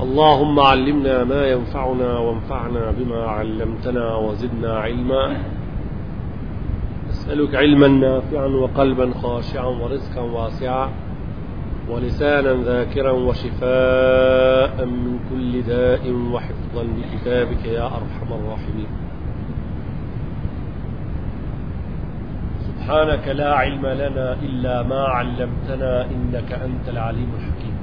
اللهم علمنا ما ينفعنا وانفعنا بما علمتنا وزدنا علما أسألك علما نافعا وقلبا خاشعا ورزقا واسعا ولسانا ذاكرا وشفاء من كل داء وحفظا لكتابك يا أرحم الراحمين سبحانك لا علم لنا إلا ما علمتنا إنك أنت العليم الحكيم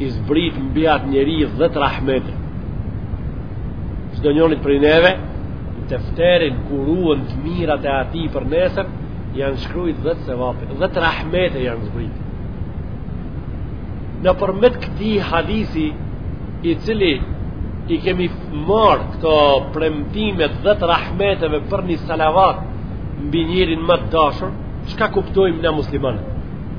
i zbrit mbi atë njeri dhetë rahmete. Çdo njonit prej neve, në tefterin ku ruhen të mirat e atij për nesër, janë shkrujt dhetë sevape, dhetë rahmete janë zbrit. Na përmjet këtij hadithi, i cili i kemi marrë këto premtimet dhetë rahmeteve për një salavat mbi njerin më të dashur, çka kuptojmë na muslimanët?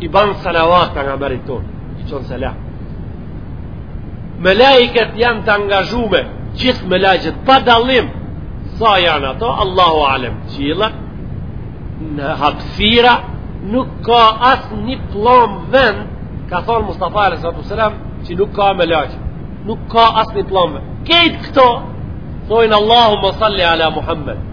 i ban salavat pejgamberit tonë i çon selam melaiket janë të angazhume gjithë melaiket pa dallim sa janë ato Allahu Alem qiell në hapsira nuk ka as një pllomë vend ka thonë Mustafa alejhi salatu ve selam që nuk ka melaike nuk ka as një pllomë vend kejt këto thojnë Allahumma salli ala Muhammed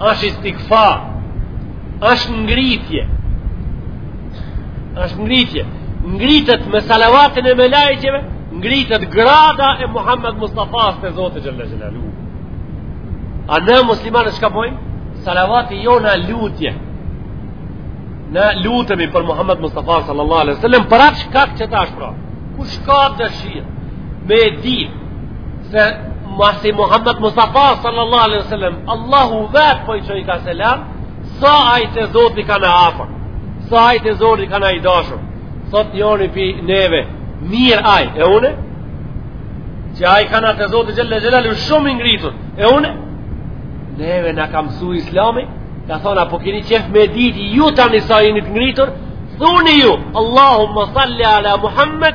është istigfar është ngritje është ngritje ngritet me salavatin e melaikeve ngritet grada e Muhammed Mustafasë te zoti xhelle xhelaluhu a na muslimanët çka bojmë salavati jonë lutje na lutemi për Muhammed Mustafa sallallahu alaihi wasallam për atë shkak qetash pra kush ka dëshirë me e ditë se masi Muhammed Mustafa sallallahu alaihi wasallam Allahu vet po i çojka selam sa ai te zoti kanka afër sa ai te zoti kanka i dashur thot njoni pi neve mirë ai e unë që ai kanka te zoti xhelle xhelaluhu shumë i ngritur e unë neve na ka mësu islami ka thonë a po keni qejf me ditë ju tani sa jeni të ngritur thuni ju Allahumma salli ala Muhammed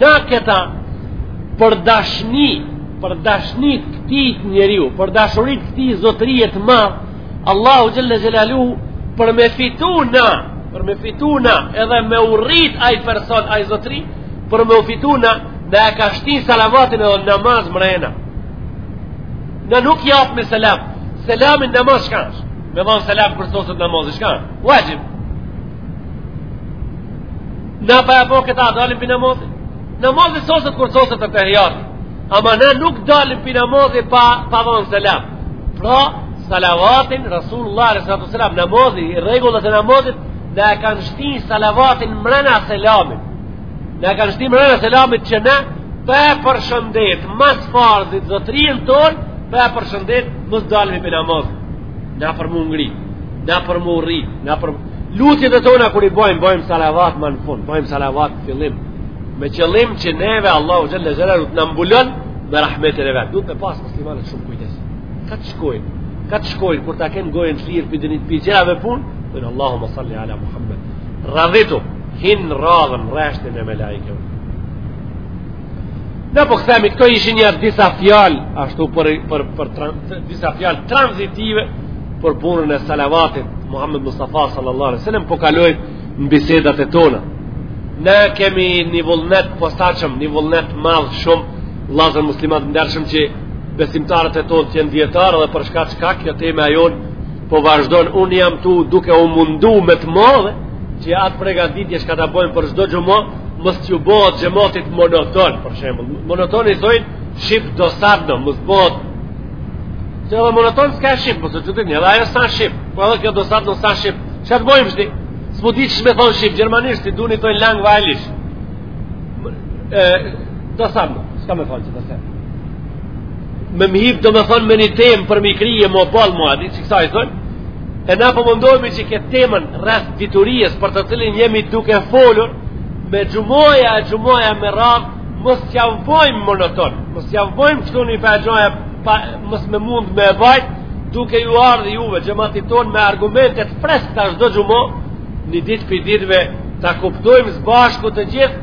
na këta për dashni për dashni të këtij njeriu për dashurit këtij zotërie të madh Allahu xhelle xhelaluhu për me fitu na për me fitu na edhe me u rrit ai person ai zotëri për me fitu na na e ka shti salavatin edhe namaz mrena na nuk japim selam selamin namaz shka është me dhanë selam përsoset namazi shka është vaxhib Na pa e bo këta, dalim pi namazi. Namazi soset kur soset ettehijati. Ama na nuk dalim pi namazi pa, pa dhonë selam. Pra, salavatin, Rasulullah, alejhi salatu selam, namazi, rregullat e namazit, na e kanë shti salavatin mrena selamit. Na e kanë shti mrena selamit që na pa e përshëndet, mas farzit, zotrin tonë, pa e përshëndet, mos dalim pi namazi. Na për m'u ngri, na për m'u rri, na për më... Lutjet e tona kur i bëjmë, bëjmë salavat ma në fund, bëjmë salavat në fillim. Me qëllim që neve Allahu xhele xhelaluhu të na mbulon me rahmetin e vet. Duhet me pas muslimanët shumë kujdes. Kah të shkojnë, kah të shkojnë kur ta kenë gojën të lirë prej dinit prej tjerave punë, thon Allahumma salli ala Muhammed. Radhitu hin radhën rreshtin e melaikeve. Na po kthehemi, këto ishin një disa fjalë, ashtu për, për, për, për disa fjalë tranzitive për punën e salavatit, Muhammed Mustafa sallallahu alaihi wasallam po kaloj në bisedat e tona. Ne kemi një vullnet posaçëm, një vullnet madh shumë vëllezër muslimanë të ndershëm që besimtarët e tonë të jenë dijetarë dhe për shkak çka kjo tema jonë po vazhdon unë jam tu duke u mundu me të madhe që atë pregatitje shka ta bojmë për çdo xhuma mos t'i bëhet xhematit monoton për shembull monoton i thojnë shqip dosadno mos bëhet që edhe monoton s'ka shqip mës që të një edhe ajo s'a shqip po edhe kjo dosadno s'a shqip që atë bojmë shdi s'po di qysh me thonë shqip gjermanisht i du një thojnë langweilig dosadno s'ka me thonë që dosadno me më hip domethonë me një temë përmi krye më balë më a di që kësaj i thonë e na po mundohemi që këtë temën rreth diturijës për të cilin jemi duke folur me xhumaja e xhumaja me radhë mos t'jav bojmë monoton mos t'jav bojmë këtu një fa gjoja mos me mund me e bajt duke ju ardhë juve xhematit tonë me argumente të freskta çdo xhuma një ditë prej ditëve ta kuptojmë së bashku të gjithë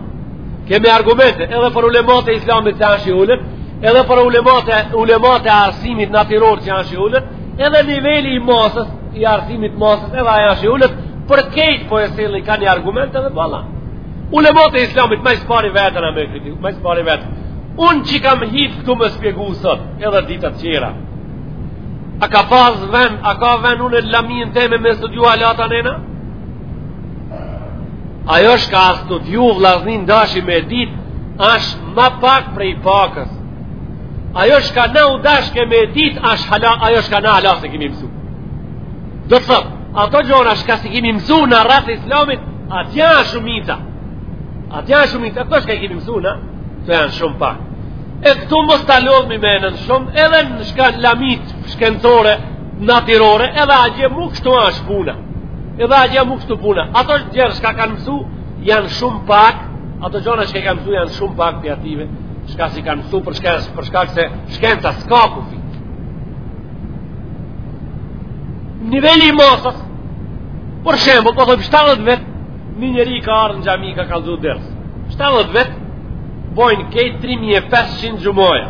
Kemi argumente edhe për ulemat e islamit që asht i ulët, edhe për ulemat e, ulemat e arsimit natyror që asht i ulët, edhe niveli i masës, i arsimit masës, edhe aj asht i ulët, për kejt po e silli ka një argument edhe bala. Ulemat e islamit, ma së pari veten a me kritiku, ma i spari vetën. Unë që kam hip këtu me spjegu sot, edhe ditët tjera, A ka pas ven, a ka ven unë e laminë teme me studiu hala tanën a? Ajo shka a studiu vllazën n'dashi me dit, ash ma pak prej pakës. Ajo shka na u dashke me dit, ash hala, ajo shka na hala s'e kemi mësu. Do të thot, ato gjona shka s'i kemi mësu na rreth islamit, ato janë shumica. Ato janë shumica, ato shka i kemi mësu na, këto janë shumë pak. E këtu mos ta lodhmi menën shumë, edhe në shka lamit shkencore, Natyrore, edhe atje mu kështu asht puna. Edhe atje mu kështu puna. Ato gjëra shka kanë mësu, janë shumë pak, ato gjona shka kanë mësu janë shumë pak prej atyve, shka s'i kanë mësu për shka, për shkak se shkenca s'ka kufi. Niveli i masës, për shembull, po thomë 70 vetë, një njeri ka ardh në xhami ka kallzu ders. 70 vetë, bojnë kejt 3500 xhumaja.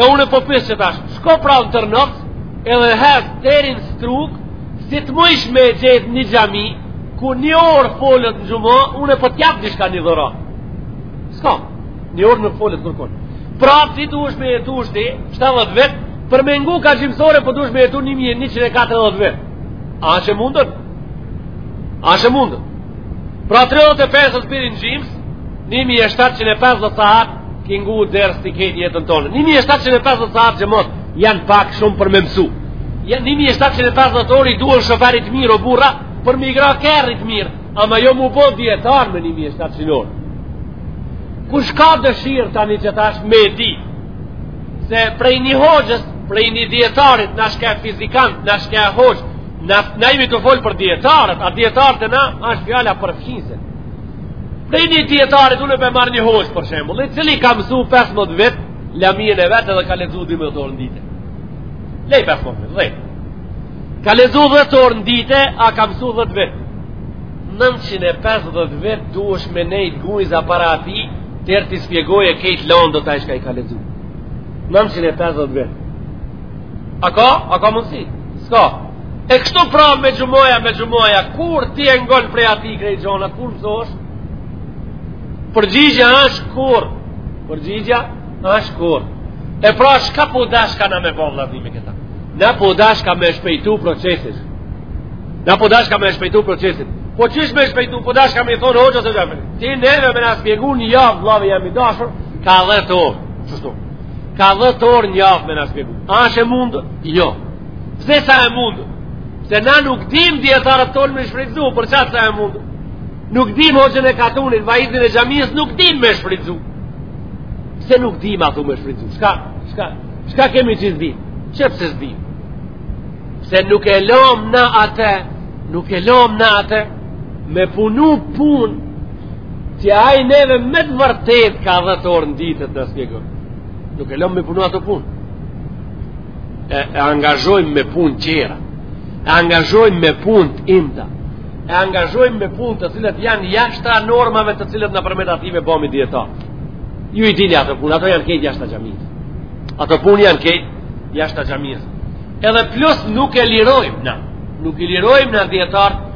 E unë po pyes qetash, shko pra në Tërnoc, edhe hec deri n'Strugë, si të mujsh me gjetë një xhami, ku një orë folët në xhuma, unë po t'jap diçka, një dhuratë. S'ka, një orë nuk folët kërkun. Pra, si të dush me jetu ushti, 70 vjet, për me ngu ka gjymsë ore, po të dush me jetu 140 vjet. A asht e mundun? A asht e mundun? Pra, 35 të spirin xhumas, 1750 saat ki ngu ders ti kejt jetën tonë. 1750 saat që mos janë pak shumë për me mësu. 1750 orë i duhen shoferit t'mirë o burra për me i gra kerrit mirë. Ama jo m'u bo dijetar me 1700 orë. Kush ka dëshirë tani qetash me e di se prej një hoxhës, prej një dijetarit, n'dashke fizikant, n'dashke hoxhë, na jemi tu folë për dijetarët, a dijetarët e na është fjala për fqinësit. Prej një dijetarit unë po e marr një hoxhë për shembull, i cili ka mësu 15 vit, lamien e vet edhe ka lexu 12 orë në ditë. Le 15 vit, 10. Ka lexu 10 orë në ditë, a ka mësu 10 vit. 950 vit duhesh me nejtë n'gujza para atij, deri t'i shpjegoje kejt landët ai çka i ka lexu. 950 vit. A ka? A ka mundësi? S'ka. E kështu pra me xhumaja, me xhumaja, kur ti e ngon prej atij krejt gjonat, kur mësosh? Përgjigja është kurrë. Përgjigja është kurrë. E pra çka po dashka na me ba vllazni me këta? Na po dashka me shpejtu procesin. Na po dashka me shpejtu procesin. Po qysh me shpejtu, po dashka me thonë hoxhës e gjafëri. Ti neve me na shpjegu n'javë, vllau jem i dashur, ka 10 orë. Qashtu? Ka 10 orë n'javë me na shpjegu. A është e mundur? Jo. Pse s'a e mundur? Se na nuk dim dijetarët tonë me shfrytëzu, për qata s'a e mundur. Nuk dim hoxhën e katunit, vaizin e xhamisë, nuk dim me shfrytëzu. Pse nuk dim ata me shfrytëzu? Çka, çka, çka kemi që s'dim? Qe pse s'dim. Se nuk e lom na atë, nuk e lom na atë, me punu punë, Që ai neve me të vërtetë ka 10 orë në ditë t'na shpjegojë. Nuk e lomë me punu ato punë. E, e angazhojmë me punë tjera. E angazhojmë me punë të imta. E angazhojmë me punë të cilat janë jashta normave të cilat na përmes atyne bohmi dijetarë. Ju i dini ato punë, ato janë kejt jashta xhamisë. Ato punë janë kejt jashta xhamisë. Edhe plus nuk e lirojmë na. Nuk e lirojmë na dijetarë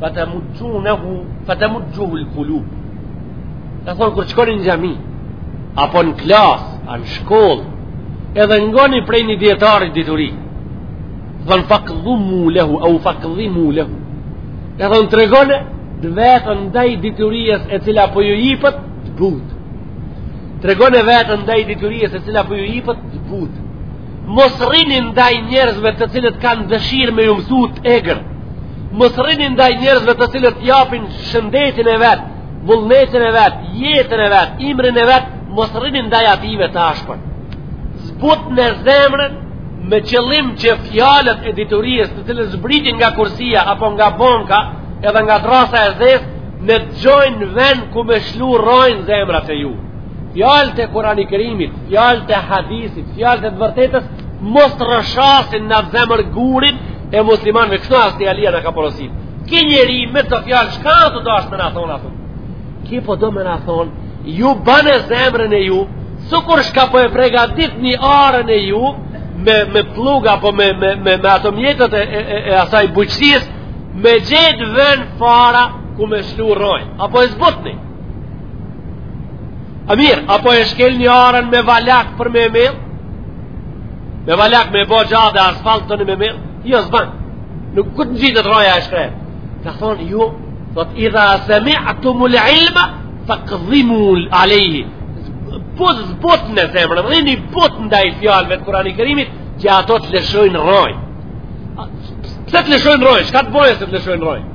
Fatamujjuhu fatamujjuhu al-qulub. Ka thon kur shkoni në xhami apo në klas, a në shkollë, edhe ngoni prej një dijetari dituri. Thon faqdhumu lahu aw faqdhimu lahu. Ka thon tregone vetën ndaj dituries e cila po ju jepet të but. Tregone vetën ndaj dituries e cila po ju jepet të but. Mos rrini ndaj njerëzve të cilët kanë dëshirë me ju mësu të egrë. Mos rrini ndaj njerëzve të cilët japin shëndetin e vet, vullnetin e vet, jetën e vet, imrin e vet, mos rrini ndaj ative të ashpër. Zbutne zemrën me qëllim që fjalët e diturisë të cilët zbritin nga kursia apo nga banka, edhe nga drasa e zezë, në të gjojnë ven ku me shlu rrojë n'zemrat e juj. Fjalët e Kur'ani Kerimit, fjalët e hadithit, fjalët e të vërtetës mos të rrëshasin në zemër gurin e muslimanëve. Kështu hazreti Alia na ka porosit. Ki njeri me to fjalë çka a tu dasht me na thon atë. Ki po do me na thon, ju bane zemrën e juj, sikur shka po e pregatitni arën e juj me me pllug apo me me me, me ato mjetet e, e, e, e asaj bujqësisë me gjetë ven fara ku me shlu rrojë. Apo e zbutni. A mirë, apo e shkelni arën me valak për me e mell? Me valak me bo xhade asfalt tani me e mell? Jo, s'ban. Nuk ka ku ngjitet rroja e shkretë. Ka thonë, ju, thot, idha semi'tumul ilma, fakdhimu alejhi. Po, zbutne zemrën, rrini but ndaj fjalëve të Kur'ani Kerimit, që ato të lëshojnë rrojë. Pse të lëshojnë rrojë? Shka të bojë se të lëshojnë rrojë?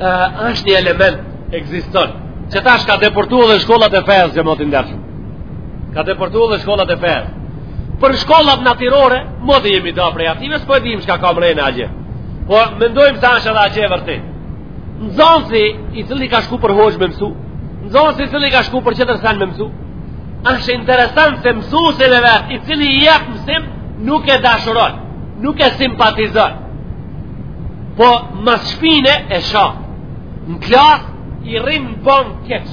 uh, është një element ekziston që tash ka depërtu edhe n'shkollat e fejës xhemat i ndershëm ka depërtu edhe n'shkollat e fejës për shkollat natyrore moti jemi da prej ative s'po e dim shka ka mrena atje po mendojmë se është edhe atje vërtet nxonsi i cili ka shku për hoxhë me mësu nxonsi i cili ka shku për tjetër sen me mësu është interesant se mësusin e vet i cili i jep mësim nuk e dashuron nuk e simpatizon po mas shpine e shan në klas i rrin në bank keq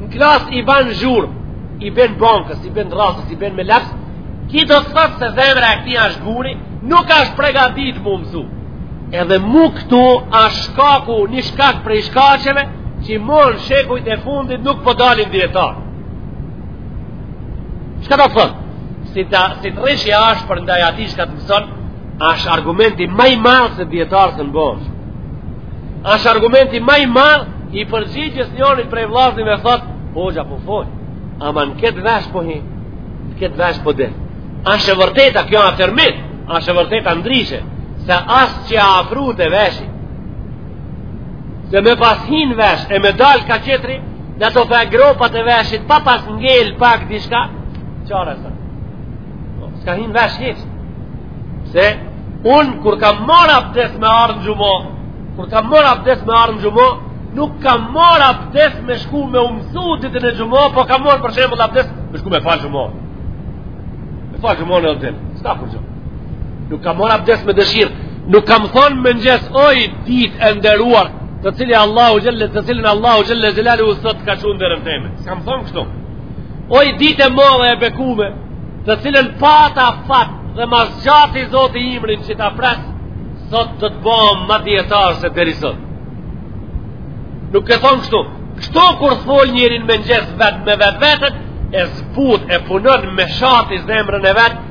në klas i ban zhurm i ben bankës, i ben drasës, i ben me laps ki do të thotë se zemra e këti ashtë guri nuk ashtë pregatit mu mësu edhe mu këtu ashtë shkaku një shkak prej shkaqeve që i morën shekujt e fundit nuk po dalin dijetarë Çka do të thotë? Si ta si të rrish i ashpër ndaj atij që të mëson, është argumenti më i madh se dijetar s'un bohesh. Është argumenti më i madh i përgjigjes njërit prej vllaznive thotë, "Hoxha po fol. Ama n'kët vesh po hi, n'kët vesh po del. Është e vërteta kjo afirmim, është e vërteta ndryshe se as që â afru te veshi se me pas hi n'vesh e me dal kah tjetri në të fe gropat e veshit pa pas ngel pak diçka çare s'ka, po, s'ka hi n'vesh hiq se unë kur kam marr abdes me ardhë në xhuma kur kam marr abdes me ardhë në xhuma nuk kam marr abdes me shku me u mësu ditën e xhuma po kam marr për shembull abdes me shku me falë xhuma me falë xhumanë dhe s'ka për xhuma Nuk kam marrë abdes me dëshirë. Nuk kam thonë mëngjes, oj, ditë e nderuar, të cilën Allahu xhelle, të cilën Allahu xhelle xhelaluhu sot ka çu n'derën teme. S'kam thonë kështu. Oj, ditë e madhe e bekume, të cilën pata fat dhe ma zgjati Zoti ymrin që ta pres, sot do të bëhem ma dijetar se deri sot. Nuk ke thonë kështu. Kështu kur fol njeri n'mëngjes vetë me vetveten, e zbut e punon me shati zemrën e vetë,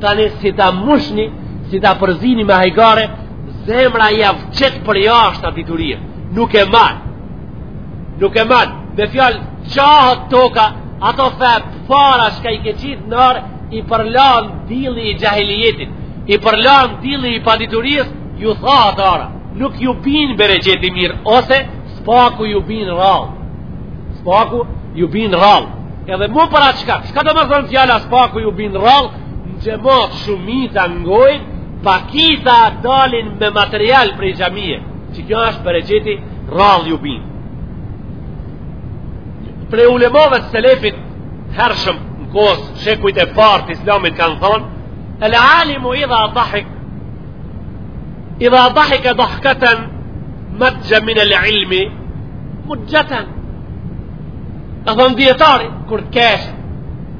Tani si ta mushni, si ta përzini me hajgare, zemra jau qet përjashta diturinë. Nuk e man. Nuk e man. Me fjalë, çahet toka, ato far fara çka i ke qitë n'arë, i përlan dilli i xhahilijetit, i përlan dilli i paditurisë, ju thahet ara, nuk ju bin bereqeti mirë, ose S'paku ju bin rrallë. S'paku ju bin rrallë. Edhe mu për ata çka? Çka do me thonë fjala s'paku ju bin rrallë? Në xhemat shumica ngojnë, pakica dalin me material prej xhamie. Qikjo është bereqeti rrallë ju bin. Prej ulemave të selefit t'hershëm në kohës shekujt e parë t' islamit kanë thonë, el alimu idha dhahik Idha dhahika dhahkatan madja min al ilmi madjatan Ka thonë dijetari Kur të keshë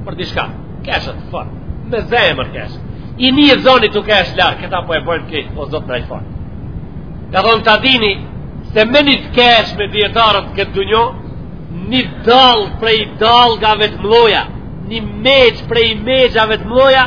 Për diçka Keshë të fërë Me zemër keshë I nihet zoni tu keshë larg Këta po e bojmë krejt Po zotë në i fërë Ka thonë ta dini Se me një të keshme dijetarët këtë dynjo Një dallgë prej dallgave t'mloja Një meqë prej meqave t'mloja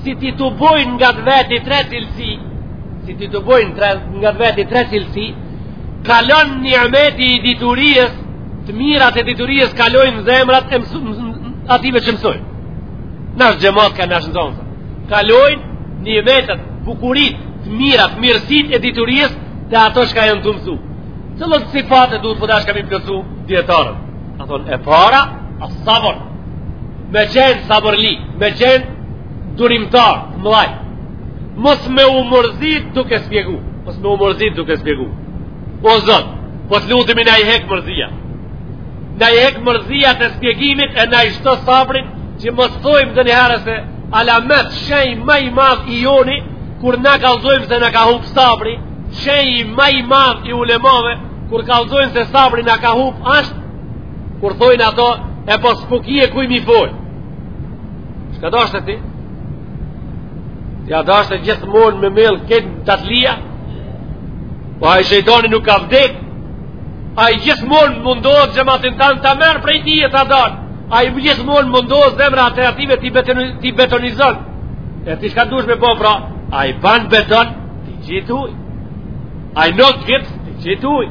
Si t'i tubojnë nga te veti tre cilësi, si t'i tubojnë tre, nga te veti tre cilësi, kalon nimeti i diturijës, të mirat e diturijës kalojnë n'zemrat e mësu, mësu, atyve që mësojnë. N'dash xhemat e n'dash nxonësa. Kalojnë nimetet, bukurit, të mirat, mirësit e diturijës, dhe ato çka janë tu mësu. Cilat sifate duhet, u dashka m'i plotësu dijetarët. Ka thonë e para, es-sabër. Me qenë sabërli, me qenë durimtar, vllaj. Mos me u mërzit duke spjegu. Mos me u mërzit duke spjegu. O zot, po të lutemi na i hek mërzia. Na i hek mërziat e spjegimit e na i shto sabrin që mos thojmë donjëherë se alamet shenj ma i madh i joni kur na kallzojmë se na ka hup sabri shenj ma i madh i ulemave kur kallzojmë se sabri na ka hup ashtë Kur thojnë ato, e po s'po ki kujt me i fol. Shka dashte ti? A dashte gjithmonë me qenë tatlija? Po ai shejtani nuk ka vdek? Ai gjithmonë mundohet xhematin tan ta merr prej ti e ta dan? Ai gjithmonë mundohet zemrat e atyne t'i betonizon? E ti shka dush me bo pra? Ai ban beton? Ti gjuj ujë. Ai ban gips? Ti gjuj ujë.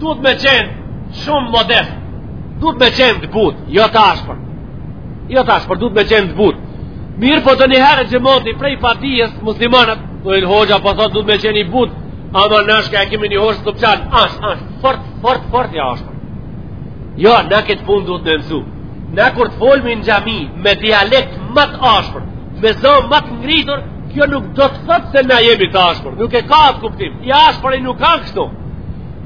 Duhet me qenë shumë modest. Duhet me qenë të butë, jo të ashpër. Jo të ashpër, duhet me qenë të butë. Mirë po donjëherë xhemati prej partijës muslimanët, dojnë hoxha po thotë duhet me qenë i butë, ama na s'ka e kemi një hoxhë s'të pëlqen, ashtë, ashtë, fort, fort, fort, i ashpër. Jo, në këtë punë duhet me mësu. Na kur të folmi në xhami me dialekt më të ashpër, Me zë më të ngritur, kjo nuk do të thotë se na jemi të ashpër. Nuk e ka atë kuptim. I ashpri nuk ka kështu.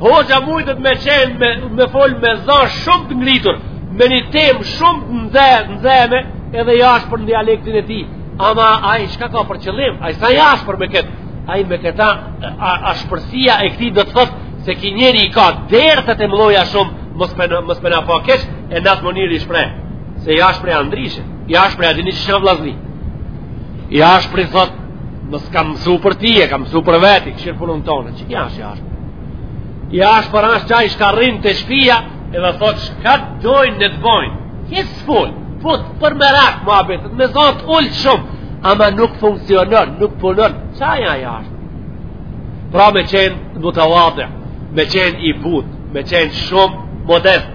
Hoxha mujtet me qenë me, me folë me zë shumë të ngritur, me një temë shumë të nxe, nxeme, edhe i ashpër në dialektin e tij. Ama ai çka ka për qëllim, ai s'a i ashpër me këtë, ai me këta ashpërsia e këtij do të thotë se ki njeri i ka dertet e mlojnë shumë, mos për ne po ka keq, e n'atë mënyrë i shpreh, se i ashpri a ndryshe. I ashpri, a dini që shënë vllazni? I ashpri thot, ma s'kam mësu për ti, e kam mësu për veti, kqyre punën tonë, qeky është i ashpër? I ashpër ashtë qaj shka rrinë të shpia, edhe thot, shka të dojnë le të bojnë? Kjesë s'fullë, put, për me rakë, ma betët, me zo t'ulët shumë, ama nuk funksionon, nuk punon, qaj a i ashpër? Pra me qenë mutevadi, me qenë i butë, me qenë shumë modestë,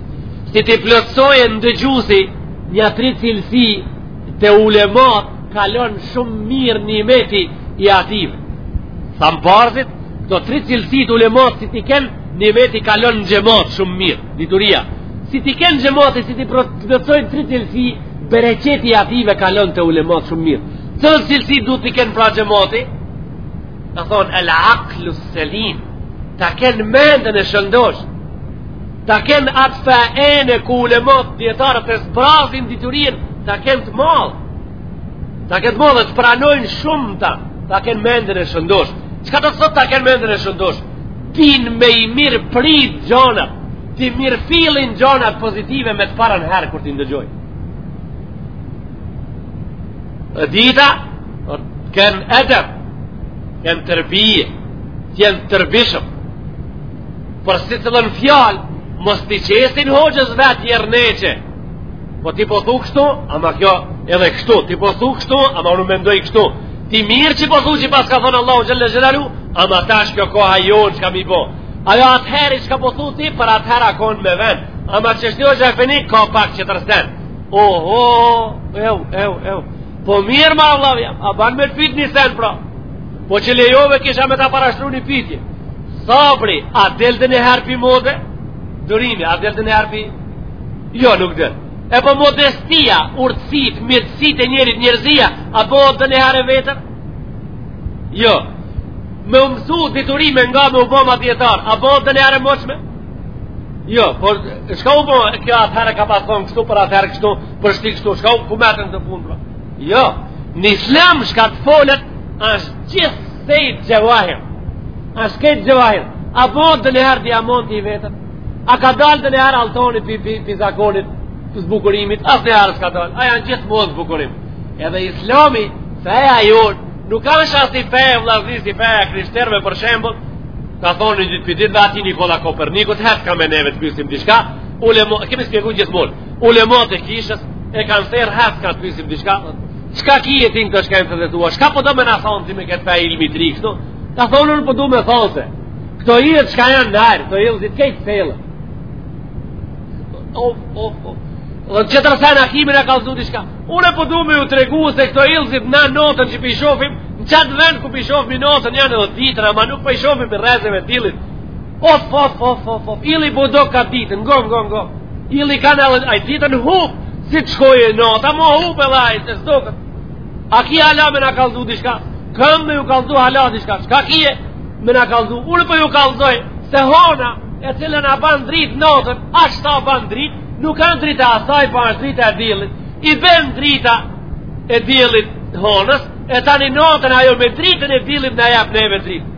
Si t'i plotësojen dëgjusit nja tri cilësi te ulemat kalon shumë mirë nimeti i ative. Thamë parësit, këto tri cilësi të ulemat si t'i kenë nimeti kalon në xhemat shumë mirë, dituria. Si t'i kenë xhemati si t'i plotësojnë tri cilësi, bereqeti i ative kalon te ulemat shumë mirë. Tri cilësi duet t'i kenë pra xhemati, ka thonë, el aklus selim, ta kenë mendën e shëndoshë, Ta ken atë far ene ku ulemat dijetarët e zbrazin diturinë, ta ken të madhe. Ta ken të madhe dhe të pranojnë shumë ta, ta ken menden e shëndosh. Çka do të thot ta ken menden e shëndosh? Din me i mirëprit gjonat, t'i mirëfillin gjonat pozitive me të parën herë kur t'i ndëgjojnë. E dyta, të ken edep, të ken terbije, të jen terbishëm, Për secilën fjalë, mos t'i qesin hoxhës vetë jërneqe. Po ti po thu kështu, ama kjo edhe kështu, ti po thu kështu, ama unë mendoj kështu. Ti mirë që po thu që pas ka thënë Allahu Xhelle Xhelaluhu, ama tash kjo koha jonë çka me bo. Ajo atëheri çka po thu ti, për atëher a konë me vend. Ama qeshtu hoxhë efeni, ka pak tjetër sen. Oho, eu, eu, eu. Po mirë mor vlla jem, a ban me të pyt një sen pra. Po qe lejove kisha me ta parashtru një pytje. Sabri, a del ndonjëherë pi mode? Durimi, a del ndonjëherë pi? Jo, nuk del. E po modestia, urtësit, mirësit e njerit njerëzia, a bon ndonjëherë e vjetër? Jo. Me u mësu dituri, me nga me u bo ma dijetar, a bon ndonjëherë e moçme? Jo, por çka u bo ma, kjo atëherë ka pas thonë kështu, për atëherë kështu, Për tashti kështu, çka u ku metën të punë, pra? Jo, në islam çka të folet, është gjithsejt xhevahir. është krejt xhevahir. A bohet ndonjëherë diamanti i vjetër? A ka dalë ndonjëherë altuni pi, pi, pi zakonit të zbukurimit? Asnjëherë s'ka dalë? A janë gjithmonë zbukurim? Edhe islami, feja jonë, nuk është asi feje vllazni, si feja e krishterve për shembull, ka thonë një gjithë pëtit dhe ati Nikola Kopernikut, hajde ka me neve të pysim diçka, ulemat, kemi shpjegu gjithë mund. Ulemat e kishës e kanë thirrë hajde ka të pysim diçka, çka ki e tim të shka e të dhe tua, çka po do me na thonë ti me këtë far ilmi të ri, ka thonë unë po du me thonë se, këto yjet çka janë në arë, këto yjet krejt thellë. Of, of, of. Dhe një tjetër sen a ki me na kallzu diçka, unë po du me ju tregu se këto yje notën që pi shofim, në qatë vend ku pi shofim notën janë edhe ditën, ama nuk pi shofim pi rrezeve të Of, of, of, of, of, ylli po doket ditën, ngo, ngo, ngo. Ylli ka në alën, ai ditën hup, si të shkojë nota, mo hup e lajë, se s'doket. A ki hala me na kallzu diçka? Kam me ju kallzu hala diçka. Çka ki me na kallzu? Unë po ju kallzoj, se hona, e cila na ban drit notën, a shta ban drit, nuk kanë drita e saj, po është drita e diellit. I bjen drita e diellit honës, e tani notën ajo me dritën e diellit na jep neve dritë.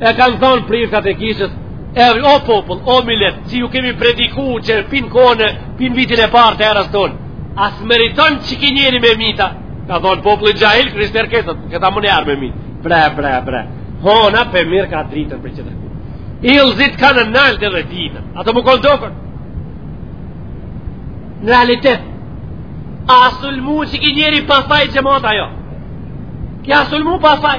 E kanë thonë priftat e kishës, e o popull, o milet, që ju kemi prediku që pin kone, pin vitin e parë të erës tonë, a s'meriton qiki njeri me myt a, ka thonë populli xhahil, krishter këtët, këta më njarë me mitë, bre, bre, bre, hona për mirë ka dritën prej qetërkuj. Yllzit ka në nalt edhe ditën a, ato më konë dokrra. Në realitet, a sulmu qiki njeri pa faj që mota jo, ki a sulmu pa faj,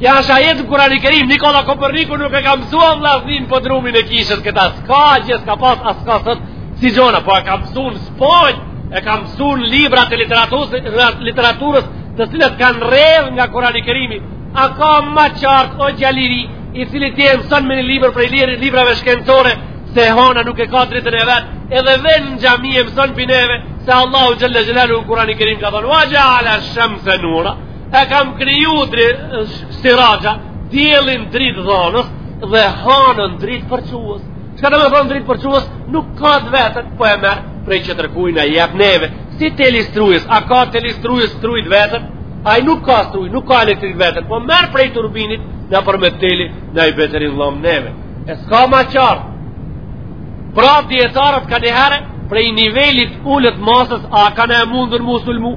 Ja është ajet në kurani kerim, Nikola Koperniku nuk e ka mësu vllazni n'podrumin e kishës këta, s'ka dje, s'ka pas, as ka sot, ksi gjona, po e ka mësu në Spanjë, e ka mësu në librat e literaturës, të cilat kanë rrjedhë nga kurani kerimi, a ka ma qartë o djalëri, i cili ti e mëson me një libër prej librave shkencore, se hona nuk e ka dritën e vet, edhe vjen në xhami e mëson pi neve, se Allahu Xhelle Xhelaluhu në kurani kerim ka thonë, wa xheala shemse nura, E kam kriju dri, siraxha, diellin dritëdhonës dhe hanën dritëpërçues. Çka do me thonë dritëpërçues, nuk ka të veten, po e merr prej qetërkuj na jep neve. Si teli strujës, a ka teli strujës struj t'veten, ai nuk ka struj, nuk ka elektrik t'veten, po merr prej turbinit nëpërmjet teli na i betërin lom neve. E s'ka ma qartë. Pra dijetarët kanihere prej nivelit ulët t'masës, a kanë mundur m'u sulmu?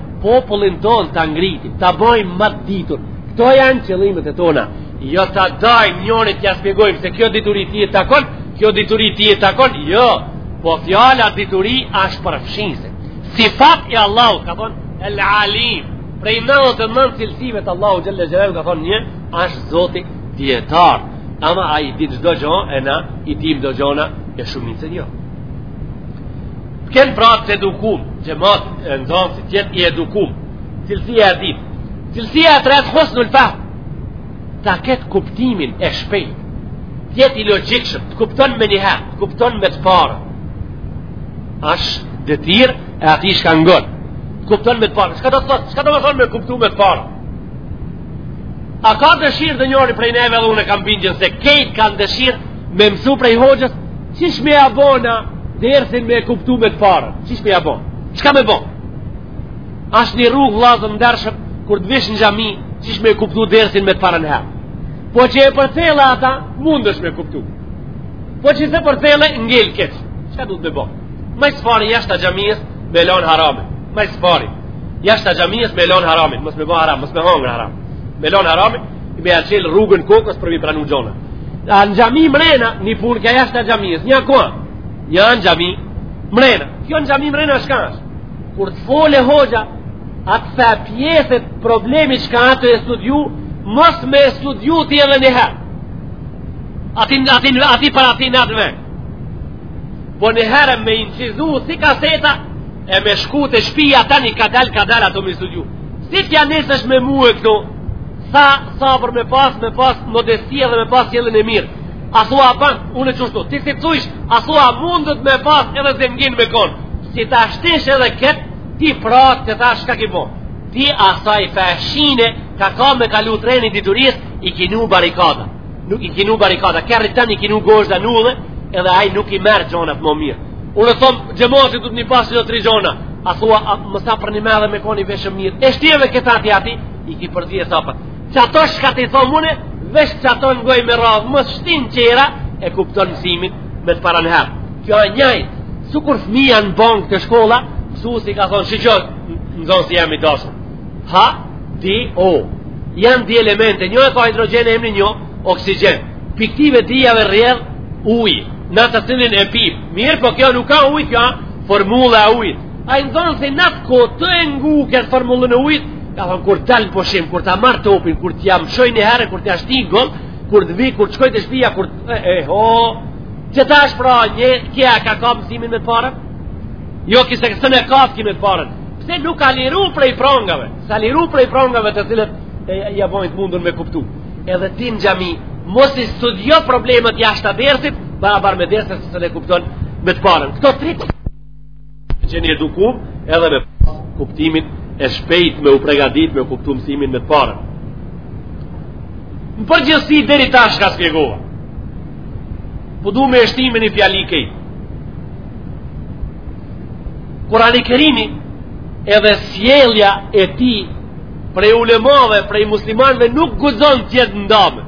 popullin ton ta ngritim, ta bëjmë më të ditur. Këto janë qëllimet e tona. Jo ta dajmë njëri t'ia shpjegojmë se kjo dituri ti t'takon, kjo dituri ti t'takon. Jo, po fjala dituri është përfshirëse. Sifat e Allahu ka thon El Alim. Prej 99 cilësive të Allahu xhalla xhelal ka thon një është Zoti dijetar. Ama ai i dit çdo gjë e na i dim do gjona e shumicën jo. Të jenë pra të edukum, xhemat e nxansi, të jetë i edukum, cilësia e dyt, cilësia e tretë husnul fahm, ta ketë kuptimin e shpejt, të jetë i logjikshëm, të kupton me njëherë, të kupton me të parë, është detyrë e atij çka ngon, të kupton me të parë, çka do të thotë, çka do me thonë me kuptu me të parë, A ka dëshirë ndonjëri prej neve dhe unë e kam bindjën se kejt kanë dëshirë me mësu prej hoxhës Qish me ja bona Dersin me e kuptu me të parën Qish me ja bona Çka me bo Ashtë një rrugë vllazën t'ndershëm Kur të vish në xhami Qish me e kuptu dersin me të parën her Po qe e përfille ata Mundësh me kuptu Po qe s'e përfille ngel keq Çka duhet me bo Ma së pari jashta xhamisë Me lonë haramin Ma së pari jashta xhamisë Me lonë haramin Mos me bo haram Mos me hongër haram Me lonë haramin Me ja çelë rrugën kokës Për m'i pranu gjonat A në xhami mrena, një punë ka jashta xhamisë, një akua, një në xhami mrena. Kjo në xhami mrena shka është? Kur të folë hoxha, atë far pjese, problemi shka atë e studiu, mos me studiu ti edhe një herë. Aty, aty, aty për aty në atë vend. Po një herë me incizu si kaseta, e me shku te shpia tani kadal, kadal ato me studiu. Si t'ia nisësh me mu këto, Sa sabër me pas, me pas modestia dhe me pas sjelljen e mirë. A thua a ban, unë qështu. Ti si të thujsh, a thua a mundet me pas edhe zengin me konë. Si ta shtish edhe këtë, ti prapë të thash shka ki bo. Ti asaj far shine, kah ka me kalu treni i diturisë, i ki vnu barikada. Nuk i ki vnu barikada. Kerrit tan i ki vnu gozhda n'udhë, edhe ai nuk i merr gjonat më mirë. Unë thom, xhemati duhet me i pas qeto tri gjona. A thua, a, me sabër një me dhe me kon i veshë mirë. E shtive këta ti aty, i ki përzi hesapet qato shka t'i thom unë veç qato në gojë me radhë me shti n' qera e kupton mësimin me të parën herë kjo e njejtë sikur fëmija në bankë të shkollës mësusi i ka thonë shiqo nxonësi jem i dashun ha dy o janë dy elemente një e ka hidrogjen emnin një oksigjen prej ktyne dyjave rrjedh uji të cilin e pin mirë po kjo nuk a uj kjo formula e ujit Ai nxonësi në atë kohë të e ngukën formulën e ujit, ka thonë kur t'dal në pushim, kur ta marr topin, kur t'ia mshoj një herë, kur ta shti në gol, kur t'vi, kur t'shkoj te shpia, kur t'e, e, ho, qeta është pra një, ky a ka kap mësimin me të parën? Jo, ky s'e kësë në ka të ki me të parën. Pse nuk ka liru prej prangave, s'a liru prej prangave të cilat ia bojnë të mundur me kuptu. Edhe ti në xhami, mos i studio problemet jashtë dersit, barabar me dersin se s'e kupton me të parën. Këto tri Gjeni edukum edhe me kuptimin e shpejt me u pregadit me kuptu mësimin me të pare. Në përgjithësi deri tash shka spjegova. Po du me e shti me ni fjali krejt. Kurani kerimi edhe sjellja e tij prej ulemave, prej muslimanve nuk guxon t'jetë ndame.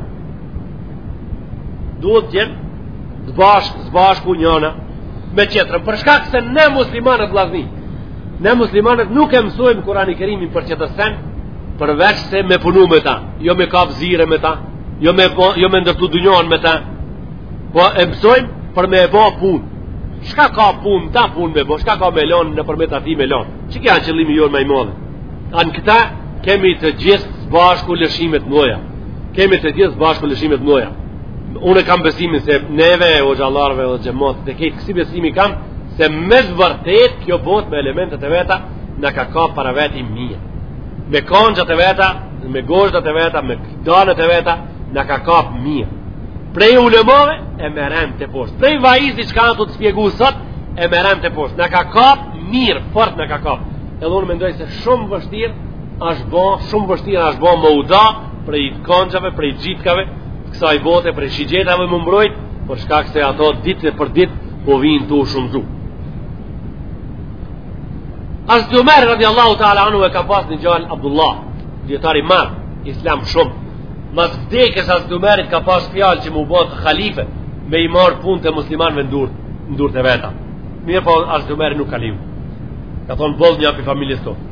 Duhet t'jetë Të bashkë, të bashkun njëna me tjetrën. Për shkak se ne muslimanët vllazni, ne muslimanët nuk e mësojmë kurani kerimin për tjetër sen, përveç se me punu me ta, jo me kap zire me ta, jo me, jo me ndërtu dynjon me ta, po e mësojmë për me e bo pun. Shka ka pun, atë pun me bo, shka ka me lonë nëpërmjet tij me lonë. Qeky a qëllimi jonë ma i madh. A në këta kemi të gjithë bashku lëshime t'mdhaja. Kemi të gjithë bashku lëshime t'mdhaja. Unë kam besimin se neve hoxhallarëve o xhemat të këtë kësi besimi kam se me të vërtet kjo bot me elementet e veta na ka kap për veti mirë me kanxhat e veta me gozhdat e veta me danët e veta na ka kap mirë prej ulemave e me rend teposhtë prej vaizi që kan tu të spjegu sot e me rend teposhtë na ka kap mirë fort na ka kap edhe unë mendoj se shumë vështirë është bo shumë vështirë është bo m'u da prej kanxhave, prej gjitkave, të kësaj bote, prej shigjetave m'u mbrojt, për shkak se ato ditë e për ditë po vijnë tu u shumëzu. Hazreti Omer, radi Allahu ta'ala anhu e ka pas një djalë Abdullah, dijetar i madh islam shumë. Mas vdekjes Hazreti Omerit, ka pas fjalë që m'u bo halife, me i marrë punët e muslimanve n'durë, n'durë të veta. Mirëpo Hazreti Omeri nuk ka leju. Ka thonë boll një a pi familjes tonë.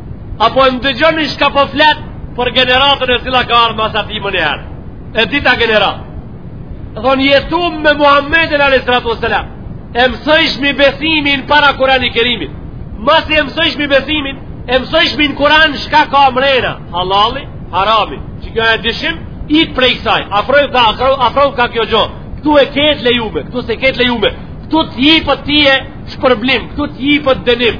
A po më dëgjoni shka po flet për gjeneratën e cila ka ardh mas atij menjëherë. E dyta gjeneratë. Thonë jetum me Muhammedin a.s. E mësojshmi besimin para Kurani Kerimit. Masi e mësojshmi besimin, e mësojshmi në Kuran shka ka mrena. Hallalli, harami. Që kjo e dishim, ik prej kësaj. Afroju ka, afroju, afroju ka kjo gjo. Këtu e ke të lejume, këtu s'e ke të lejume. Këtu t'jipet ty shpërblim, këtu t'jipet dënim.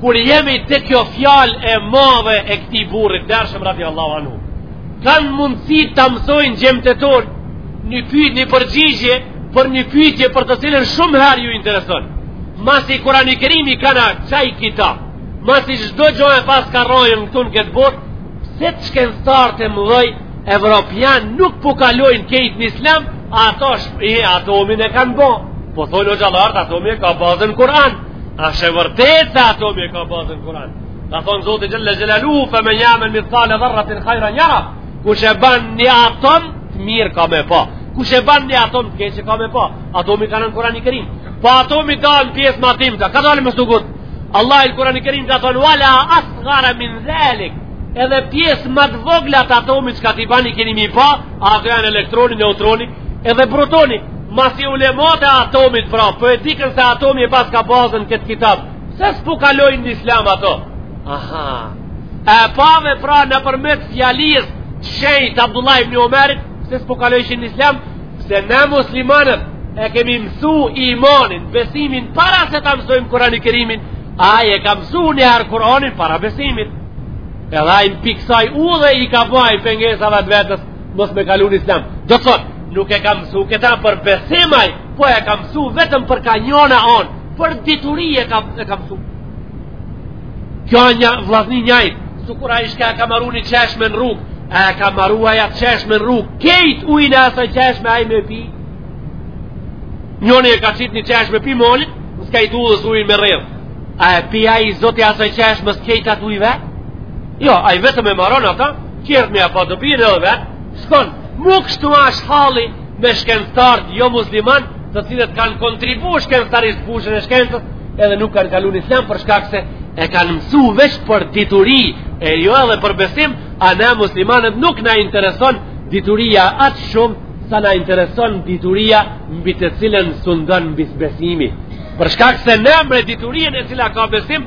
Kur jemi te kjo fjalë e madhe e këtij burri t'ndershëm radi Allahu anhu, kanë mundësi ta mësojnë djemtë tonë një pyjt, një përgjigje, për një pyjtje për të cilën shumë herë ju intereson. Masi Kurani Kerimi kanka qaj kitab, masi çdo gjo e paska rrajën këtu në këtë botë, pse shkencëtarët e mëdhej evropian nuk po kalojnë krejt në islam, ato shpje, atomin e kanë bo. Po thonë hoxhallarët, atomi e ka bazën n'Kur'an. Asht vërtet se atomi e ka bazën n'Kuran Na thonë Zoti xhelle xhelaluhu Fe men ja'mel mithkale dherratin hajran jerah Kush e ban një atom të mirë ka me pa Kush e ban një atom të keqë ka me pa Atomi kanka në Kurani Kerim Po atomi dahet në pjesë ma t'imta Kadalë mos u ngut Allahi në Kurani Kerim ka thonë Ve la asgara min dhalik Edhe pjesë ma të vogla t'atomit që ka t'i bani keni m'i pa Ato janë elektroni, neutroni edhe protoni Masi ulemat e atomit pra, po e ditkan se atomi e paska bazën n'këtë kitab, pse s'po kalojnë në islam ato. Aha, e pave pra nëpërmjet fjalisë së shenjtë Abdullah ibn Omerit, pse s'po kalojnë në islam, se ne muslimanët e kemi mësu imanin, besimin, para se ta mësojmë Kurani Kerimin, ai e ka mësu një herë Kuranin para besimit. Edhe ai mbi kësaj udhe i ka ba pengesa vet vetes, mos me kalu në islam. Do të thotë, nuk e ka mësu këta për besim aj, po e ka mësu vetëm për ka njona onë, për dituri e ka, e ka mësu. Kjo a vllazni njajtë, sikur ai çka e ka maru një qeshme në rrugë, e ka maru aj atë qeshme në rrugë, kejt ujin e asaj qeshme aj me pi, njoni e ka qitë një qeshme pi molit, skaj udhës ujin me rrjedhë, a e pi aj i zoti asaj qeshmes kejt atë ujve, jo, aj vetëm e maron ata, Tjerët me ia pa dobinë edhe vetë, shkon, mu kështu ashtë halli me shkencëtarët jo musliman, të cilët kanë kontribu shkencëtarisht fushën e shkencës, edhe nuk kanë kalu në islam për shkak se e kanë mësu veç për dituri, e jo edhe për besim, a ne muslimanët nuk na intereson dituria atë shumë, sa na intereson dituria mbi të cilën sundon mbi besimi. Për shkak se ne mre diturinë e cila ka besim,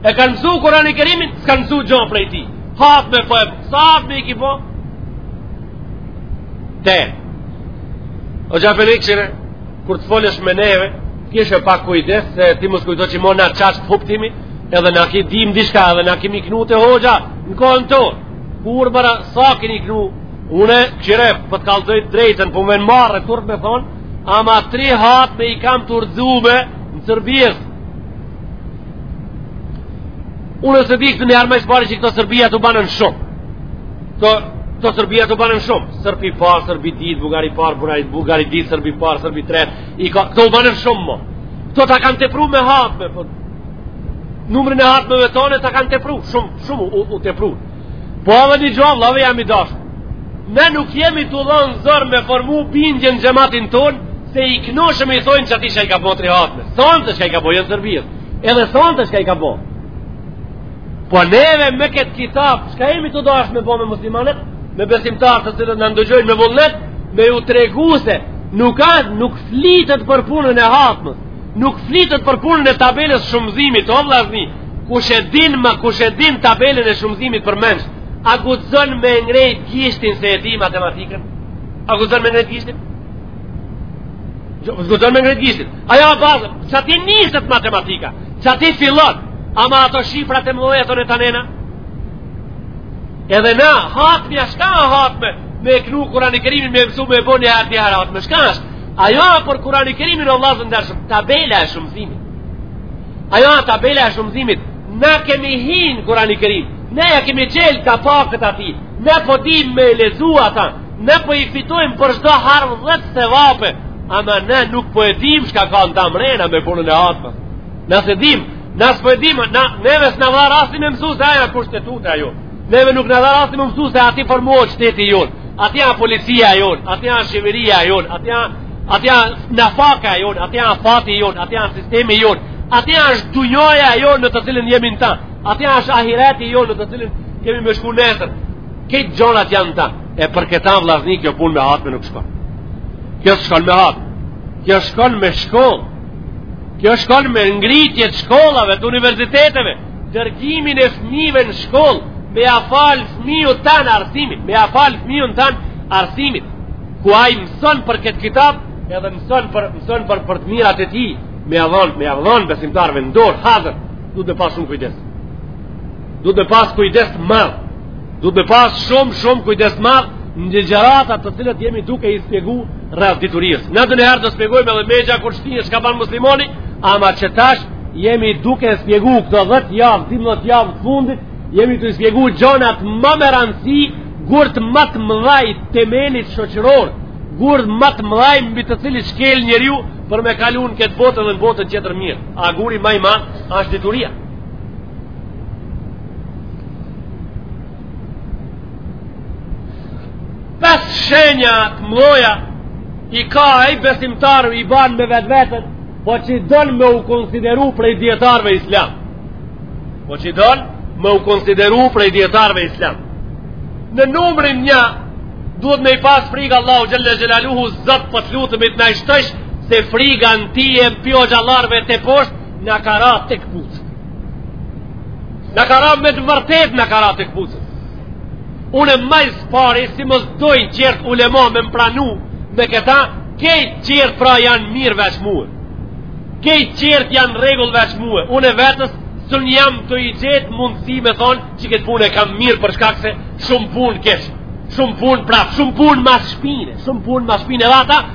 E kanë mësu Kurani Kerimin, s'kanë mësu gjo prej tij. Hatme bo e bo, sa hatme i ki bo? Tre. O Xhafer, kqyre, kur të folesh me neve, kishe pak kujdes, se ti mos kujto që jem na qashtu të huptimi, edhe na dim diçka, edhe na kemi knu te hoxha, në kohën tonë, kur more sa keni knu, une kqyre, për po të kallzoj drejtën, për po më vjen marre, turp me thonë, ama tri hatme i kam të urdhume, në sërbjesë, Unë s'e di këtë një armejsh pari që këto Sërbija t'u banën shumë. Këto, këto Sërbija t'u banën shumë. Sërbi e parë, Sërbi e dytë, Bugari e parë, Bugari, Bugari e dytë, Sërbi e parë, Sërbi e tretë. I ka, këto t'u banën shumë, mo. Këto ta kanë tepru me hatme, po. Numrën e hatmeve tona ta kanë tepru, shumë, shumë u, u tepru. Po edhe një gjo, vllau jem i dashtë. Ne nuk jemi tu dhonë zor me formu bindje në xhematin tonë, Se i knoshëm i thojnë qati çka i ka bo tri hatme. Thonë se çka i ka bo në Serbi. Edhe thonë se çka i ka bo. Po neve me këtë kitab, çka jemi tu dashtë me bo me muslimanët, me besimtarë të cilët na ndëgjojnë me vullnet, me ju tregu se nuk ka nuk flitet për punën e hatmes. Nuk flitet për punën e tabelës shumëzimit, o vllazni, kush e din më kush e din tabelën e shumëzimit përmendsh. A guxon me ngrejt gishtin se e di matematikën? A guxon me ngrejt gishtin? S'guxon me ngrejt gishtin. Ajo a bazë, qaty niset matematika, qaty fillon, ama ato shifrat e mdhoja të në të nena. Edhe na, hatmja, çka a hatme, me e knu kurani kerimin, me mësu me e bo një herë një hatme, çka është. Ajo a për kurani kerimin o vllazën të ndershëm, tabela e shumëzimit. Ajo a tabela e shumëzimit, na kemi hi në kurani kerim, na ja kemi qelë kapakët atij, na po dim me lexu ata, Ne po i fitojmë për çdo harf 10 sevape, ama ne nuk po e dimë çka ka n'ta mrena me punën e hatmes. Na s'e dimë, na s'po e dimë, na neve s'na dha rasti me mësu se ajo kushtetuta ajo. Neve nuk na dha rasti me mësu se aty formohet shteti jonë, aty janë policia jonë, aty janë qeveria jonë, aty janë aty janë nafaka jonë, aty janë fati jonë, aty janë sistemi jonë, aty janë dunjoja jonë në të cilën jemi na. Aty janë ahireti jonë në të cilën kemi me shku nesër. Këto gjonat janë ta, e për këta vllazni kjo punë me hatme nuk shkon. Kjo s'shkon me hatme, kjo shkon me shkollë, kjo shkon me ngritje të shkollave, të universiteteve, dërgimin e fmijve në shkollë, me ia falë fmijën tanë arsimit, me ia falë fmijën tanë arsimit, ku ai mëson për këtë kitab, edhe mëson për, mëson për, për të mirat e tij, me jau dhonë, me jau dhonë besimtarve, n'dorë, hazër, duhet me pas shumë kujdes. duhet me pas kujdes të madh duhet me pas shumë shumë kujdes të madh në gjërat ato të cilat jemi duke i spjegu rreth diturisë nadonjëherë do spjegojmë edhe me gja kur shtinje çka ban muslimoni ama qetash jemi duke i spjegu këto dhetë javë, dymdhetë javët e fundit jemi tu spjegu gjonat ma me rëndësi gurt ma të mëdhaj temelit shoqëror gurt ma të mëdhaj mbi të cilët shkel njeriu për me kalu n'këtë botë dhe në botën tjetër mirë a guri ma i madh është dituria Pesë shenja themelore i ka ai besimtar i ban me vetveten, po që i donë me u konsideru prej dijetarëve islam. Po që i donë me u konsideru prej dijetarëve islam. Në numrin një, duhet me i pas friga Allahu Xhelle Xhelaluhu Zot po po të lutemi të na e shtosh se friga në ti e në pjo gjallarve teposhtë Na ka ra te këpucët. Na ka ra me të vërtetë na ka ra te këpucët. Unë ma së pari, si mos dojnë tjerët ulema me m'pranu, me këta, krejt tjerët pra janë mirë veç mue. Krejt tjerët janë n'rregull veç mue. Unë e vetës, së një jam të i gjithë mundësi me thonë, që këtë punë e kam mirë për shkak se shumë punë keq. Shumë punë prapë, shumë punë mas shpine, shumë punë mas shpine dhe ata,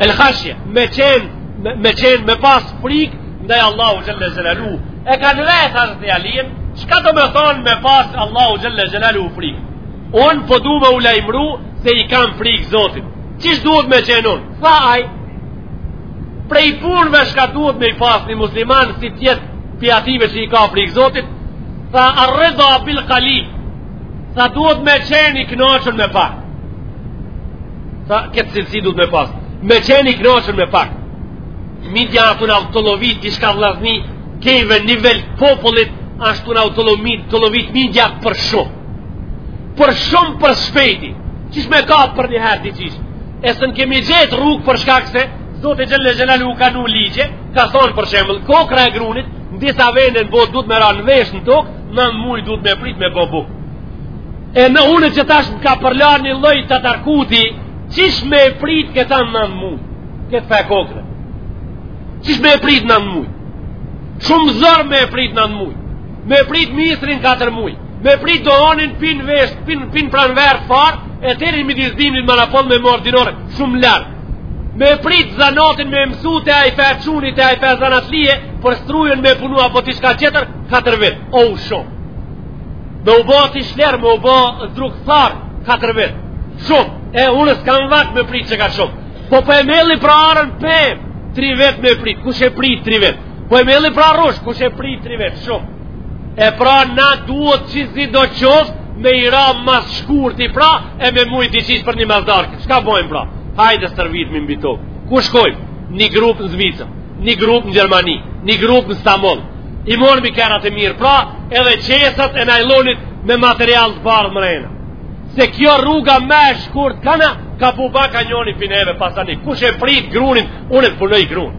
El khashje, me qenë, me, me qenë, me pas frik, ndaj Allahut xhelle xhelaluhu. E kanë vetë hazreti Alien, çka do me thonë me pas Allahun xhelle xhelaluhu frik? Unë po du me u lajmru se i kam frik zotit. Qysh duhet me qenë unë? Tha ai, prej punëve çka duhet me i pas një musliman si të jetë prej atyve që i ka frik zotit, tha arreda bil kalil, Tha duhet me qenë i knaqun me pak. Tha këtë cilësi duhet me pas. Me qenë i knaqun me pak. Midja ashtu na u tollovit, diçka vllazni, keve nivel popullit, ashtu na u tollovit, u tollovit midja për shumë. Për shumë për shpejti. Qysh me kap përnjëherë diqysh? E së në kemi gjetë rrugë për shkak se, Zoti Xhelle Xhelaluhu ka vnu ligje, ka thonë për shembull, kokrra e grunit, në disa vende në botë duhet me ra në vjesht në tokë, Nanë muj duhet me prit me bo buk. E unë që tash më ka përla një lloj të tarkuti, qysh me prit këta nanë muj? Këtë fe kokrre. Qysh me prit nanë muj? Shumë zor me prit nanë muj. Me prit misrin 4 muj. Me prit dohanin pin vjesht, pin, pin pranverë farë, e deri midis dimnit marafon me marr dinarë, shumë larg. Me prit zanatin me mësu të ai fe qunit e ai fe zanatlije Për strujën me punu apo diçka tjetër 4 vit, o u shum Me u bo tishler, me u bo drukthar 4 vit, shum E unë s'kam vakt me prit kaq shum Po për po e melli pra arën pem 3 vit me prit, kush e prit 3 vit Po e melli pra rrush, kush e prit 3 vit, shum E pra na duhet që sidoqoft me i ra ma shkurt pra e me mujt diqysh për një masdarke. Çka bojmë pra? Hajde stërvitmi mbito. Ku shkojmë? Një grup në Zvicër, një grup në Gjermani, një grup në Stamboll. I morëm kerret e mirë pra edhe qesat e najlonit me material të bardh mrena. Se kjo rruga ma shkurt kana ka buba ka njoni pi neve pasanik. Kush e prit grunin, unë e punoj grunë.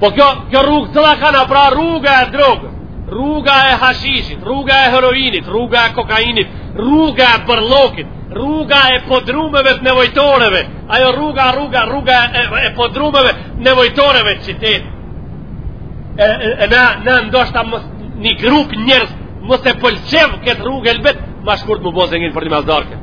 Po kjo, kjo rrugë cila kana pra rruga e drogës, rruga e hashishit, rruga e heroinit, rruga e kokainit, rruga e bërllokit, rruga e podrumeve të nevojtoreve, ajo rruga, rruga, rruga e, e podrumeve të nevojtoreve të qitet. E, e, e na, na ndoshta mës, një grup njerëz mos e pëlqen këtë rrugë elbet, ma shkurt mu bo zengin për një masdarke.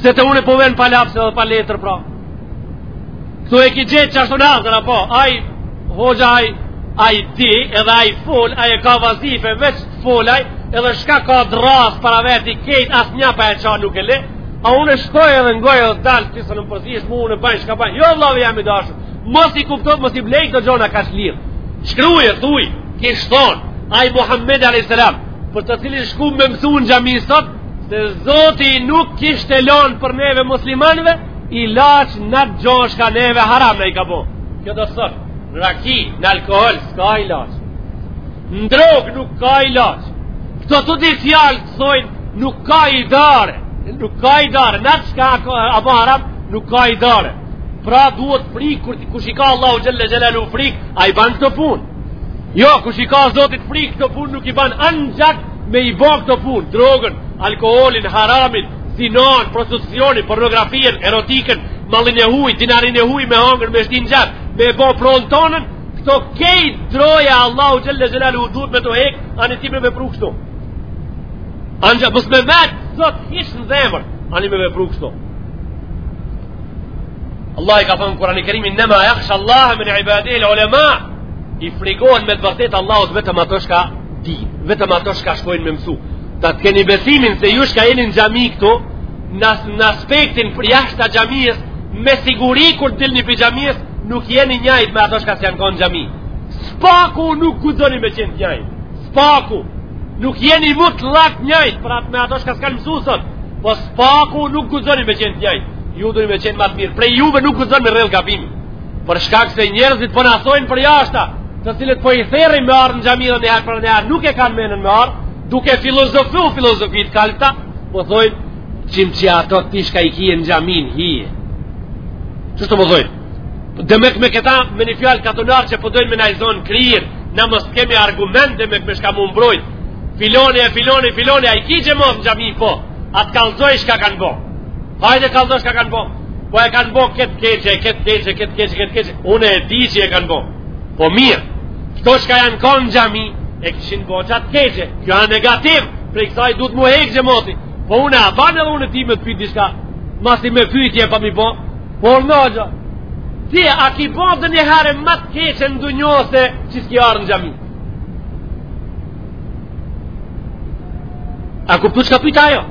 Pse të une po ven pa laps dhe pa letër pra Këtu e ki gjithçka ashtu hazër apo Aj hoxha aj Aj di edhe aj fol Aj e ka vazife veç të fol aj Edhe çka ka drras para veti krejt Asnja pa e qa nuk e le A une shkoj edhe ngoj edhe dal Kisa në përzish mu une baj çka baj Jo vllavi jem i dasht Mos i kupto mos i blejt do gjona kaq lir Shkruje thuj Qysh thon Aj Muhammed a.s. Për të cilin shku me mësu në xhami sot Se zoti nuk kishte lonë për neve muslimanve, ilaç në atë gjo çka neve haram na i ka bo. Kjo do thot, në raki, në alkohol, s'ka ilaç. Në drogë nuk ka ilaç. Këto të dy fjalë të thojnë, nuk ka idare. Nuk ka idare, në at çka a bo haram, nuk ka idare. Pra duhet frikë, kur, kush i ka Allahut xhelle xhelaluhu frikë, a i ban kto punë. Jo, kush i ka zotit frikë këto punë nuk i banë s'ka gjak me i ba këto punë, drogën, alkoholin, haramin, zinanë, prostitucionin, pornografien, erotiken, mallin e huj, dinarin e huj me hangër, me shti n'xhep, me e bo pronë tonën, këto krejt droja Allahu xhele xhelaluhu duhet me t'i hek, ani ti me vepru kështu. Anë gjak, mos me metë Zot hiç në zemër, ani me vepru kështu. Allah ka thënë Kurani Kerimi Innema jahsha Allahe min ibadihil ulema I frigohen me të vërtet Allahut vetëm ato shka dinë Vetëm ato shka shkojnë me mësu Ta të keni besimin se ju shka jeni në xhami këtu Në aspektin përjashta xhamisë Me siguri kur të dilni prej xhamisë Nuk jeni njejt me ato shka s'janë konë n'xhami S'paku nuk guxoni me qenë njejt S'paku, nuk jeni mutllak njëjt, pra me ato shka s'kanë mësu sot, po s'paku nuk guxoni me qenë njëjt, ju duhni me qenë ma të mirë, prej juve nuk guxon me rrjedh gabimi, për shkak se njerëzit po na thojnë përjashta, të cilët po i thërri me ardh në xhami dhe një herë për një herë, nuk e kanë menën me ardh, duke filozofu filozofi të nalta, po thojnë, qim që ato ti shka i kije në xhami, hije. Qeshtu po thojnë? Dhe me këta, me një fjalë katunar që po dojnë me na zanë krye, ne mos të kemi argument dhe me kemi shka mu mbrojtë, filani e filani e filani, a i ki xhematin në xhami po, a t'kallzoj shka kanë bo. Hajde kallzoj shka kanë bo. Po e kanë bo këtë keqe, këtë keqe, këtë keqe, këtë keqe, une e di që e kanë bo. Po mirë, këto shka janë konë në xhami, e kishin bo qatë keqe, kjo anë negative, prej kësaj duhet m'u hekë xhemati, po une a banë edhe une ti me të pyt diçka, masi ti me pyt je pa mi bo, Por një gjë, ti a ki bo ndonjëherë ma të keqen në dunjo se që s'ki ardh në xhami. A kuptu çka pyta jo?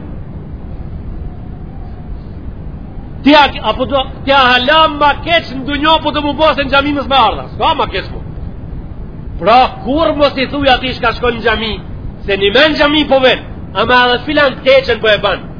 Ti a, a po do, ti a hala ma keq në dunjo po do m'u bo se në xhami mos me ardh a. S'ka ma keq po. Pra, kurrë mos i thuj atij shka shkon në xhami, se njimen n'xhami po vjen, ama edhe filan të keqën po e banë.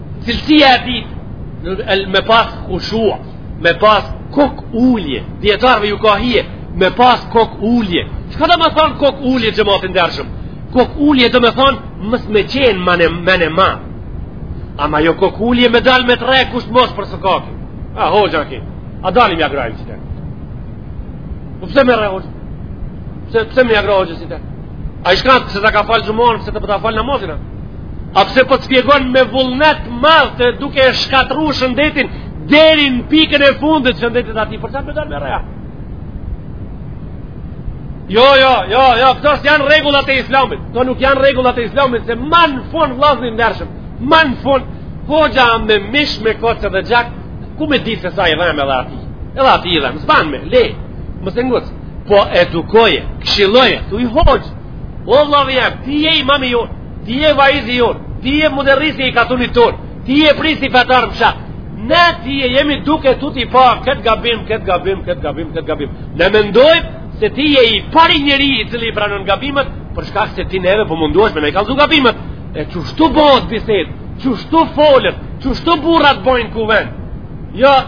Cilësia e dytë me pas kushua, me pas kokulje, dijetarëve ju ka hije, me pas kokulje. Çka do me thonë kokulje xhemat i ndershëm? Kokulje do me thonë mos me qenë mene, mene ma. Ama jo kokulje me dalë me të rrehë kusht mos për së kakim. A, hoxha ky. A dalim ja grajnë që te. Po pse me rrehë hoxhën? Pse, pse me ja grajnë që si te? Ai shka pse ta ka falë xhumanë, pse po ta falë namazin a? A pse po të spjegon me vullnet madh duke e shkatru shëndetin deri në pikën e fundit shëndetit të tij, për qatë me dalë me rreh a? Jo, jo, jo, jo, këto s'janë rregullat e islamit, këto nuk janë rregullat e islamit, se ma në fund vllazni ndershëm, ma në fund, hoxha me mish me koca dhe gjak, ku me di se sa i dhem edhe ati, edhe ati i dhem, s'ban më, le, mos e ngucë, Po edukoje, këshiloje, ti hoxhë, o vllau jem, ti je imami jonë, ti je vaizi jonë, ti je myderrizi i katunit tonë, ti je prisi fetar, mësha, ne tyje jemi duke t'i pa, këtë gabim, këtë gabim, këtë gabim, këtë gabim, ne mendojmë se ti je i pari njeri i cili i pranon gabimet, për shkak se ti neve po mundohesh me na i kallzu gabimet, e qështu bohet bisedë, qështu folet, qështu burrat bojnë kuvend, jo,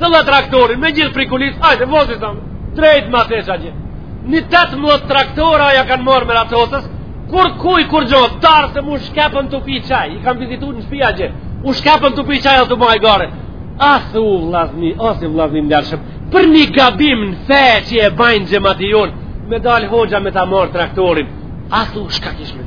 Të la traktorin, me gjithë prikolicë, hajde, vozite, drejt ma të eqa gjithë. Një tetë nëntë traktora ia kanë marrë me ratosës, kur kuj, kurrgjo, tarë se u shkepën tuj qa, i kam vizitu në shpia gjithë, u shkepën tuj qa dhe të baj gare. Asë u vlazni, asë u vlazni të ndershëm, për një gabim në fe që e bajnë xhemati jonë, me dalë hoxha me ta marrë traktorin, asë u shka kishme.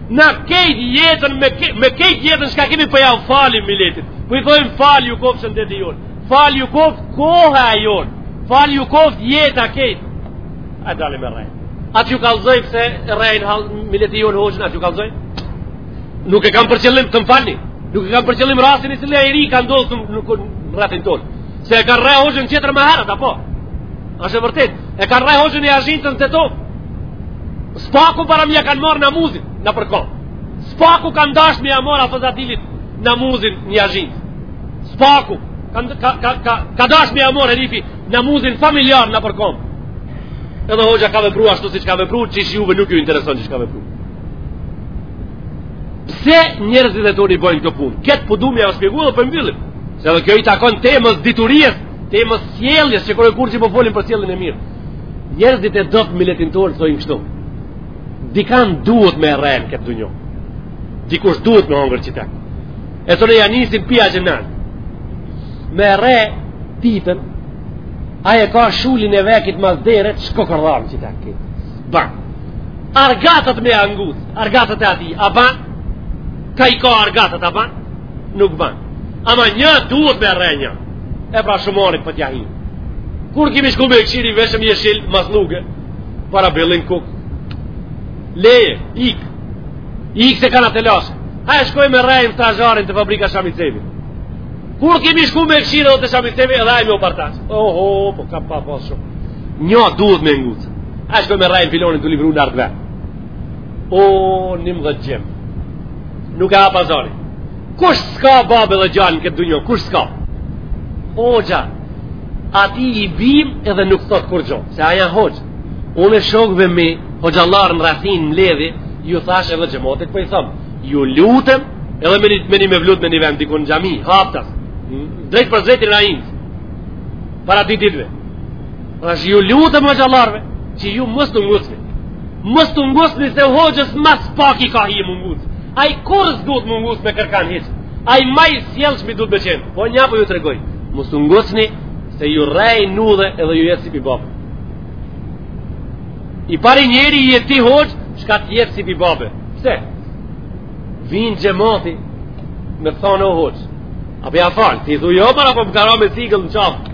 Na krejt jetën me krejt, me krejt jetën çka kemi po ia falim miletit. Po i thojmë falë ju koftë shëndeti jonë. Falë ju koftë koha jonë. Falë ju koftë jeta krejt. A dalin e rrejnë. A t'ju kallzoj pse e rrejnë hala mileti jonë hoxhën, a t'ju kallzoj? Nuk e kam për qëllim të më falni. Nuk e kam për qëllim rastin i cili i ri ka ndodhë në xhematin tonë. Se e ka rrejt hoxhën tjetër më herët, apo? Asht e vërtetë. E ka rrejt hoxhën i ashtë të në të tofë. S'paku për me ia kanë marrë namuzin nëpërkambë. S'paku kanë dashtë me ia marrë atij zatit namuzin një ajit. S'paku kanë ka, ka, ka, ka dashtë me ia marrë herifi namuzin familjar nëpërkambë. Edhe hoxha ka vepru ashtu siç ka vepru, qysh juve nuk ju intereson ç'ka vepru. Pse njerëzit e tonë e bojnë këtë punë? Ketë po du me jua shpjegu dhe po e mbyllim. Se dhe kjo i takon temës diturisë, temës sjelljes, që kurdo kur që po folim për sjelljen e mirë. Njerëzit e do të miletit tonë thojnë kështu. Dikan duhet me rrenë këtë dynja. Dikush duhet me hongër qitek. E të në janë njësim pia që nënë. Me rre tjetrin, aje ka shulin e vekit mas dere, shko kërdhamë qita këtë. Ba, argatët me ngut, argatët e atij, a ban, ka i ka argatët, a ba, nuk ba. Ama një duhet me rre një. E pra shumarit për t'ia hi. Kur kemi shku me këqyr i veshun jeshil, mas luke, para belin kuk. Leje, ik. Ik se kanë atë lashe. Hajde shkoj me rre në trajarin te fabrika Shamicevi. Kur kemi shku me këqyr edhe te Shamicevi, edhe ajme o partas. Oho, po ka pa pas shumë. Një duhet me ngutë. Hajde shkoj me rre filanin të livru në ardhve. O, një më dhe gjemë. Nuk e ha pazarin. Kush s'ka babë edhe gjallë në këtë dunjo, kush s'ka? Hoxha, atij i bim edhe nuk thot kurgjo, se ai a hoxha. Unë e shokve t'mi hoxhallarë n'rrethin, mbledhje, ju thash edhe xhematit tek po i thom, ju lutem edhe me një, me një me ju lut me një vend diku në xhami, haptas, drejtpërdrejt në rajinës, para dy ditve. Dhe ju lutem hoxhallarëve, që ju mos u ngusni, Mos t'u ngusni se hoxhës mas pak i ka hije m'u ngus. Ai kurrë s'duhet m'u ngus me kërkan hiç. Ai ma i sjellshmi duhet me qenë. Po nja po ju tregoj. Mos t'u ngusni se ju rrej n'udhe edhe ju jet si pi babe. I pari njeri i jet ti hoxhë, çka të jet si pi babe. Pse? Vin xhemati me thanë o hoxhë. A po ja fal, ti thu jo, pra po më ka ra me sigëll në qafë.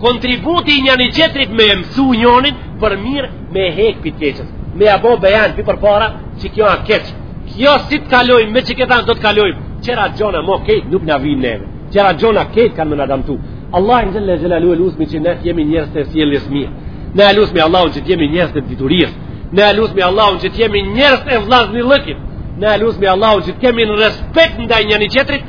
Kontributi i njani-qetrit me mësu njonin për mirë me hek pi t'keqes. Me ja bo bejan përpara që kjo a keq. Kjo si të kalojmë, me që këta do të kalojmë. Qera gjona mo krejt nuk na vyjnë neve. Qera gjona krejt kanë me na damtu. Allahun xhel-le xhelaluhu e lusmi që ne t'jemi njerëz të sjelljes mirë. Ne e lusmi Allahun që t'jemi njerëz të diturisë. Ne e lusmi Allahun që t'jemi njerëz të vllaznillëkit. Ne e lusmi Allahun që t'kemi respekt ndaj njëni-qetrit